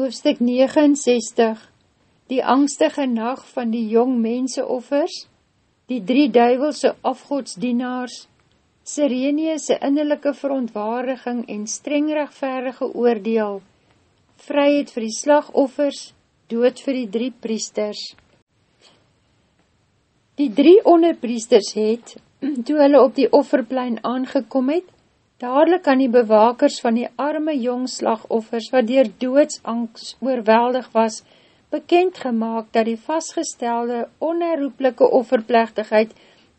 Hoofstuk 69 Die angstige nacht van die jong menseoffers, die drie duivelse afgodsdienaars, Sireneese innerlijke verontwaardiging en strengrechtverige oordeel, vryheid vir die slagoffers, dood vir die drie priesters. Die drie onderpriesters het, toe hulle op die offerplein aangekom het, dadelijk aan die bewakers van die arme jong slagoffers, wat dier doodsangst oorweldig was, bekend gemaakt dat die vastgestelde, onherroepelike offerplechtigheid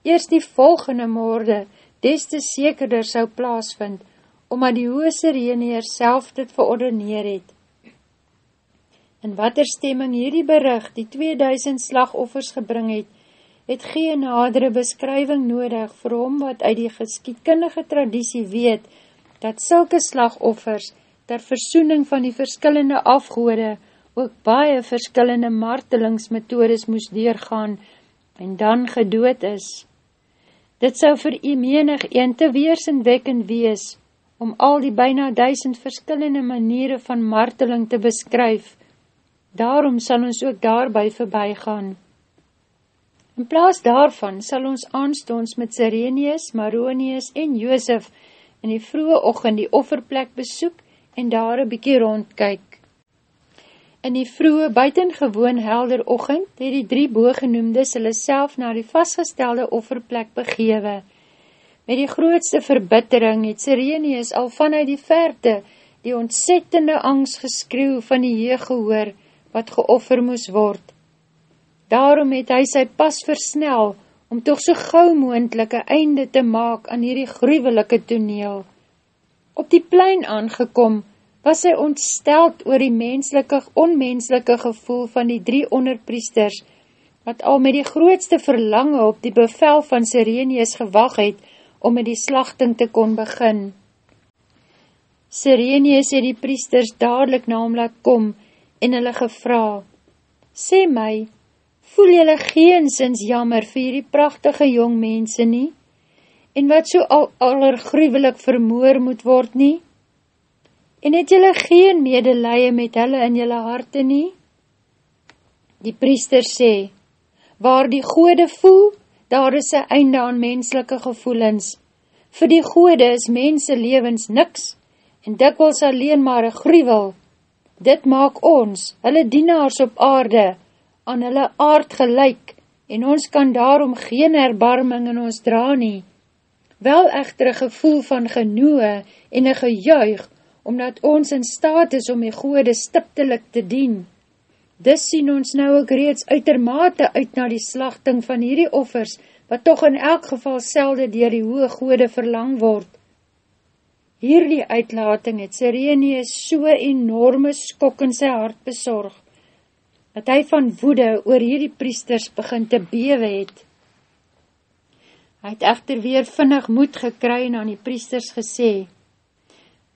eerst die volgende moorde des te sekerder sou plaasvind, omdat die hoge sireneer self dit verordeneer het. In wat er stemming hierdie bericht die 2000 slagoffers gebring het, het geen nadere beskrywing nodig vir hom wat uit die geskietkundige traditie weet, dat sulke slagoffers ter versoening van die verskillende afgoede ook baie verskillende martelingsmethodes moes deurgaan en dan gedood is. Dit sou vir u menig een te weersendwekkend wees om al die byna duisend verskillende maniere van marteling te beskryf. Daarom sal ons ook daarby voorbij gaan. In plaas daarvan sal ons aanstonds met Sirenius, Maronius en Joosef in die vroege ochend die offerplek besoek en daar een bykie rondkyk. In die vroege buitengewoon helder ochend het die drie boogenoemdes hulle self na die vastgestelde offerplek begewe. Met die grootste verbittering het Sirenius al vanuit die verte die ontzettende angst geskreeuw van die jeug gehoor wat geoffer moes word. Daarom het hy sy pas versnel, om toch so gauw moendelike einde te maak aan hierdie gruwelike toneel. Op die plein aangekom, was hy ontsteld oor die menslike, onmenslike gevoel van die drie onderpriesters, wat al met die grootste verlange op die bevel van Sirenius gewag het, om met die slachting te kon begin. Sirenius het die priesters dadelijk na hom laat kom, en hulle gevra, Sê my, voel jylle geensins jammer vir hierdie prachtige jong mense nie, en wat so al allergruwelik vermoor moet word nie, en het jylle geen medelije met hulle in jylle harte nie? Die priester sê, waar die gode voel, daar is een einde aan menselike gevoelens, vir die gode is mense levens niks, en dikwels alleen maar een gruwel, dit maak ons, hulle dienaars op aarde, aan hulle aard gelyk, en ons kan daarom geen erbarming in ons dra nie. Wel echter een gevoel van genoe en een gejuig, omdat ons in staat is om die goede stiptelik te dien. Dis sien ons nou ook reeds uitermate uit na die slachting van hierdie offers, wat toch in elk geval selde dier die hoge goede verlang word. Hierdie uitlating het Sirenius so enorme skok in sy hart besorg, dat hy van woede oor hierdie priesters begin te bewe het. Hy het echter weer vinnig moed gekry en aan die priesters gesê,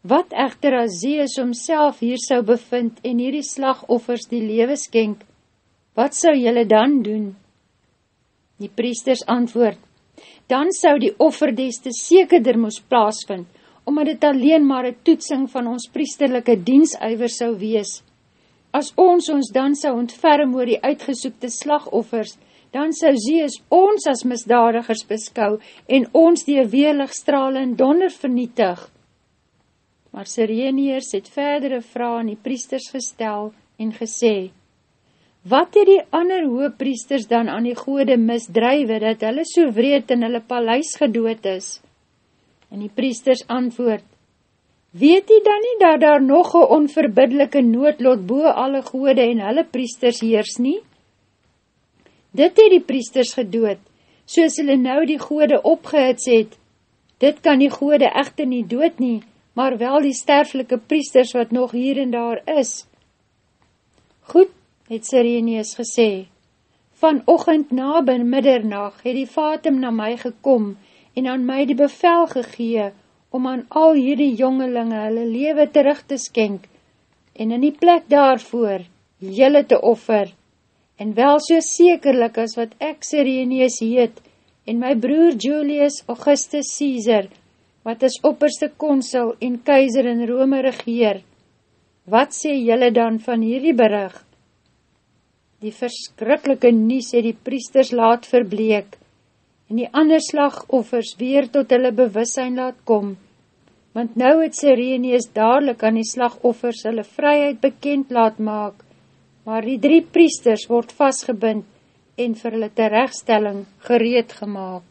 wat echter as Zeus homself hier sou bevind en hierdie slagoffers die lewe skenk, wat sou jylle dan doen? Die priesters antwoord, dan sou die offer des te sekerder moes plaasvind, omdat het alleen maar een toetsing van ons priesterlijke diensuiver sou wees, As ons ons dan sou ontferm oor die uitgesoekte slagoffers, dan sou Zeus ons as misdadigers beskou en ons dier weerlig strale en donder vernietig. Maar Sireneers het verdere vraag aan die priesters gestel en gesê, Wat het die ander hoë priesters dan aan die gode misdrywe, dat hulle so wreed in hulle paleis gedood is? En die priesters antwoord, Weet jy dan nie dat daar nog een onverbiddelike noodlot boe alle gode en hulle priesters heers nie? Dit het die priesters gedood, soos hulle nou die gode opgehits het. Dit kan die gode echter nie dood nie, maar wel die sterflike priesters wat nog hier en daar is. Goed, het Sireneus gesê, van ochend na bin middernag het die Fatum na my gekom en aan my die bevel gegee om aan al hierdie jongelinge hulle lewe terug te skenk en in die plek daarvoor jylle te offer, en wel so sekerlik as wat ek Sireneus heet, en my broer Julius Augustus Caesar, wat as opperste konsul en keizer in Rome regeer, wat sê jylle dan van hierdie berig? Die verskrikkelike nies het die priesters laat verbleek en die ander slagoffers weer tot hulle bewussein laat kom, want nou het Sireneus dadelijk aan die slagoffers hulle vryheid bekend laat maak, maar die drie priesters word vastgebind en vir hulle terechtstelling gereed gemaakt.